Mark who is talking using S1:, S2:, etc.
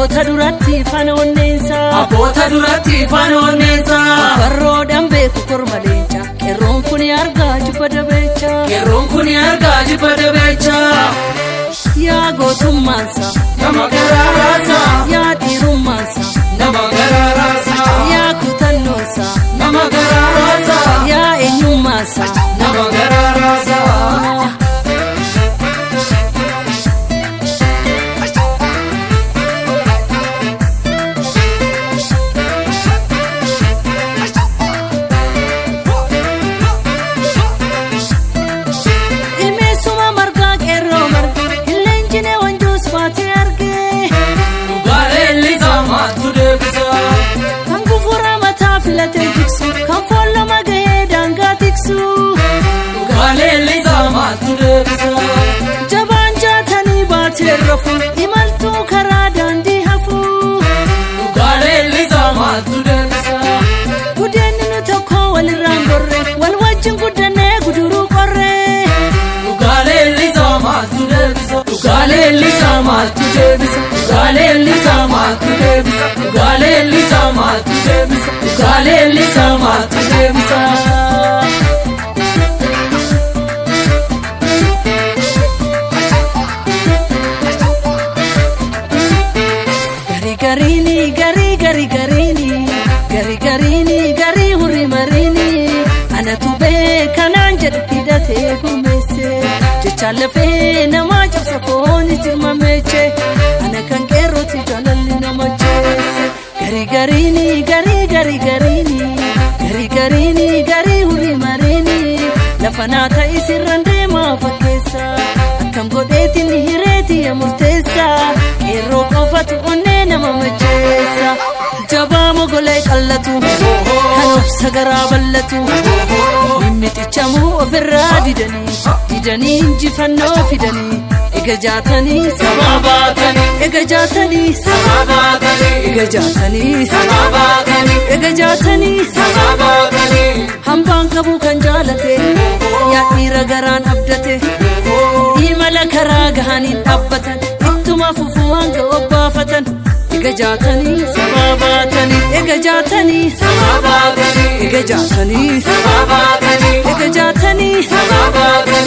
S1: abboota duratti faana onneensa.
S2: Abboota duratti faana onneensa.
S1: Farroodhaan beeku korma leenca qeerroon kun argaa jibba dabeecha.
S2: Qeerroon kun argaa jibba dabeecha.
S1: Yaa gootummaansa
S2: Nama garaaraasa.
S1: yaa dhiirummaansa
S2: Nama garaaraasa.
S1: yaa kutannoonsa
S2: Nama garaaraasa.
S1: yaa eenyummaansa. Kan foollama gahee daangaa tiksu.
S2: Galeellisa maatu deebisa.
S1: Jabaan jaatanii baatee rafu imaltuu karaa daandii hafu.
S2: Galeellisa maatu deebisa.
S1: Gudeenni nu tokko walirraan gorre wal wajjin guddannee guduruu qorre.
S2: Galeellisa maatu deebisa. Galeellisa maatu deebisa. Galeellisa maatu deebisa. Galeellisa maatu تجمس
S1: وقالي اللي سما تجمس قري قريني قري قري قريني قري قريني قري وري مريني أنا تبيك أنا عنجد بداتي قمسي جتشال فينا ما جبس فوني تمامي أنا كان gari gariini garii gari gariini gari gariini garii hurri mariini lafa naa ta'e sirraan deemaa fakkeessa akkam godheetiin hireeti murteessa qeerroo qofatu onnee nama macheessa jabaa mogolee qallatu kan obsa garaa ballatu mimmixichamuu ofirraa didanii didanii injifannoo fidanii ega jaatanii sabaa baatanii ega jaatanii sabaa
S2: Baatanii.
S1: Ega jaatanii sabaa
S2: Baatanii.
S1: ega jaatanii sabaa
S2: Baatanii.
S1: hambaan qabu kan jaalate yaa dhiira garaan abdate imala karaa gahanii dhaabbatan ittuma fufuu hanga obbaafatan ega jaatanii sabaa baatanii ega jaatanii sabaa
S2: Baatanii.
S1: ega jaatanii
S2: Baatanii.
S1: ega jaatanii
S2: Baatanii.
S1: ega jaatanii